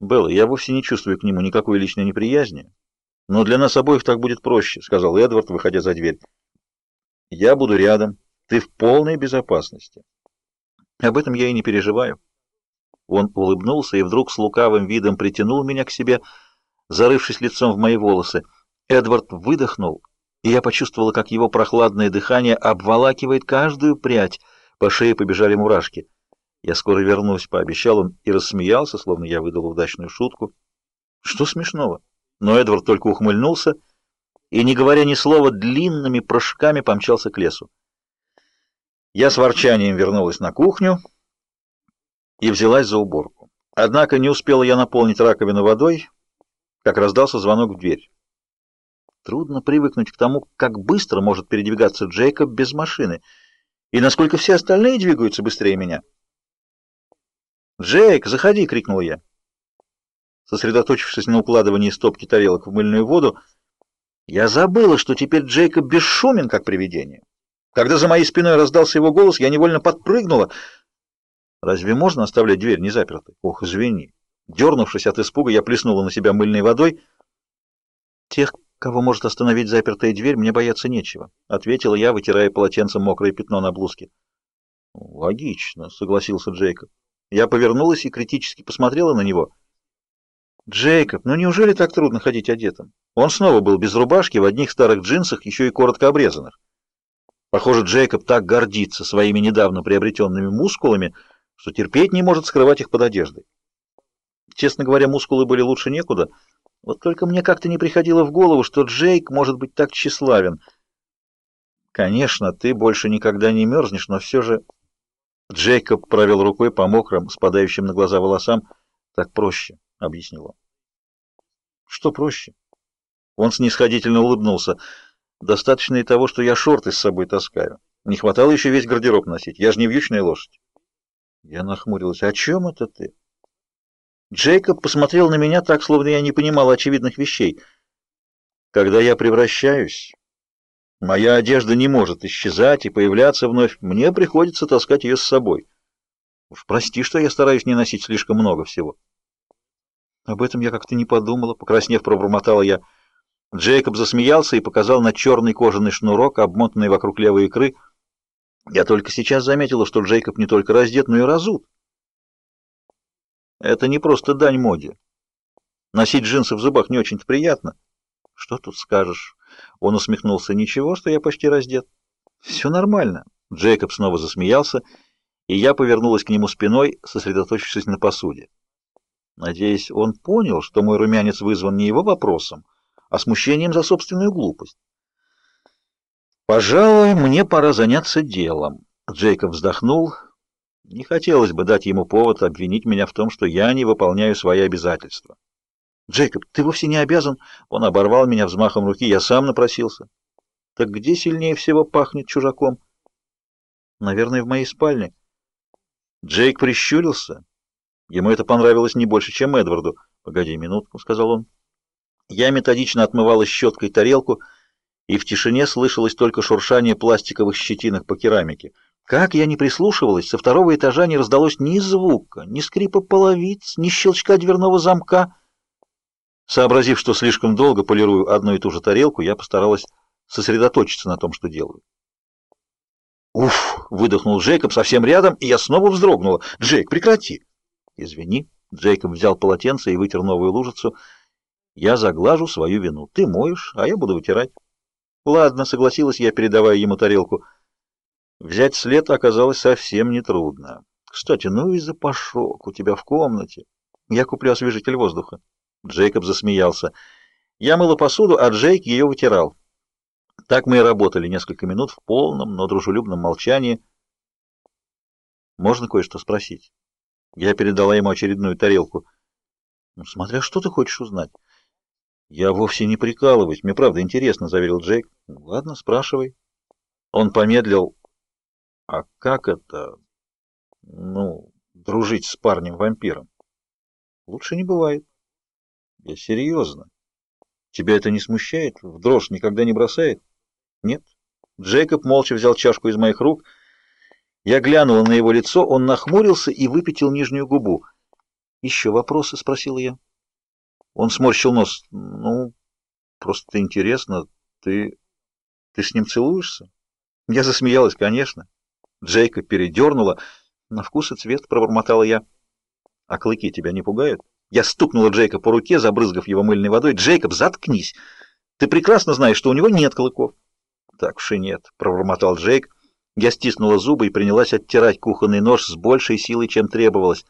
Белла, я вовсе не чувствую к нему никакой личной неприязни, но для нас обоих так будет проще, сказал Эдвард, выходя за дверь. Я буду рядом, ты в полной безопасности. Об этом я и не переживаю. Он улыбнулся и вдруг с лукавым видом притянул меня к себе, зарывшись лицом в мои волосы. Эдвард выдохнул, и я почувствовала, как его прохладное дыхание обволакивает каждую прядь. По шее побежали мурашки. «Я скоро вернусь», — пообещал он и рассмеялся, словно я выдал удачную шутку. «Что смешного?» Но Эдвард только ухмыльнулся и, не говоря ни слова, длинными прыжками помчался к лесу. Я с ворчанием вернулась на кухню и взялась за уборку. Однако не успела я наполнить раковину водой, как раздался звонок в дверь. Трудно привыкнуть к тому, как быстро может передвигаться Джейкоб без машины, и насколько все остальные двигаются быстрее меня. «Джейк, заходи!» — крикнул я. Сосредоточившись на укладывании стопки тарелок в мыльную воду, я забыла, что теперь Джейкоб бесшумен, как привидение. Когда за моей спиной раздался его голос, я невольно подпрыгнула. Разве можно оставлять дверь незапертой? Ох, извини. Дернувшись от испуга, я плеснула на себя мыльной водой. Тех, кого может остановить запертая дверь, мне бояться нечего, ответила я, вытирая полотенцем мокрое пятно на блузке. Логично, согласился Джейкоб. Я повернулась и критически посмотрела на него. Джейкоб, ну неужели так трудно ходить одетым? Он снова был без рубашки, в одних старых джинсах, еще и коротко обрезанных. Похоже, Джейкоб так гордится своими недавно приобретенными мускулами, что терпеть не может скрывать их под одеждой. Честно говоря, мускулы были лучше некуда. Вот только мне как-то не приходило в голову, что Джейк может быть так тщеславен. Конечно, ты больше никогда не мерзнешь, но все же... Джейкоб провел рукой по мокрым, спадающим на глаза волосам. Так проще, — объяснил он. Что проще? Он снисходительно улыбнулся. Достаточно и того, что я шорты с собой таскаю. Не хватало еще весь гардероб носить. Я же не вьючная лошадь. Я нахмурилась. О чем это ты? Джейкоб посмотрел на меня так, словно я не понимал очевидных вещей. Когда я превращаюсь, моя одежда не может исчезать и появляться вновь. Мне приходится таскать ее с собой. Уж прости, что я стараюсь не носить слишком много всего. Об этом я как-то не подумала, покраснев, пробормотала я. Джейкоб засмеялся и показал на черный кожаный шнурок, обмотанный вокруг левой икры. Я только сейчас заметила, что Джейкоб не только раздет, но и разут. Это не просто дань моде. Носить джинсы в зубах не очень-то приятно. Что тут скажешь? Он усмехнулся. Ничего, что я почти раздет. Все нормально. Джейкоб снова засмеялся, и я повернулась к нему спиной, сосредоточившись на посуде. Надеюсь, он понял, что мой румянец вызван не его вопросом, а смущением за собственную глупость. «Пожалуй, мне пора заняться делом», — Джейкоб вздохнул. «Не хотелось бы дать ему повод обвинить меня в том, что я не выполняю свои обязательства». «Джейкоб, ты вовсе не обязан...» Он оборвал меня взмахом руки, я сам напросился. «Так где сильнее всего пахнет чужаком?» «Наверное, в моей спальне». Джейк прищурился Ему это понравилось не больше, чем Эдварду. «Погоди минутку», — сказал он. Я методично отмывала щеткой тарелку, и в тишине слышалось только шуршание пластиковых щетинок по керамике. Как я не прислушивалась, со второго этажа не раздалось ни звука, ни скрипа половиц, ни щелчка дверного замка. Сообразив, что слишком долго полирую одну и ту же тарелку, я постаралась сосредоточиться на том, что делаю. «Уф!» — выдохнул Джейкоб совсем рядом, и я снова вздрогнула. «Джейк, прекрати!» Извини. Джейкоб взял полотенце и вытер новую лужицу. Я заглажу свою вину. Ты моешь, а я буду вытирать. Ладно, согласилась я, передавая ему тарелку. Взять след оказалось совсем нетрудно. Кстати, ну и запашок у тебя в комнате. Я куплю освежитель воздуха. Джейкоб засмеялся. Я мыла посуду, а Джейк ее вытирал. Так мы и работали несколько минут в полном, но дружелюбном молчании. Можно кое-что спросить? Я передала ему очередную тарелку. Ну, смотря что ты хочешь узнать. Я вовсе не прикалываюсь, мне правда интересно, заверил Джейк. Ну, ладно, спрашивай. Он помедлил. А как это, ну, дружить с парнем-вампиром? Лучше не бывает. Я серьезно. Тебя это не смущает? В дрожь никогда не бросает? Нет. Джейкоб молча взял чашку из моих рук я глянула на его лицо, он нахмурился и выпятил нижнюю губу. «Еще вопросы?» — спросила я. Он сморщил нос. «Ну, просто интересно. Ты... ты с ним целуешься?» Я засмеялась, конечно. Джейка передернула. «На вкус и цвет», — пробормотала я. «А клыки тебя не пугают?» Я стукнула Джейка по руке, забрызгав его мыльной водой. «Джейкоб, заткнись! Ты прекрасно знаешь, что у него нет клыков». «Так уж и нет», — пробормотал Джейк. Я стиснула зубы и принялась оттирать кухонный нож с большей силой, чем требовалось.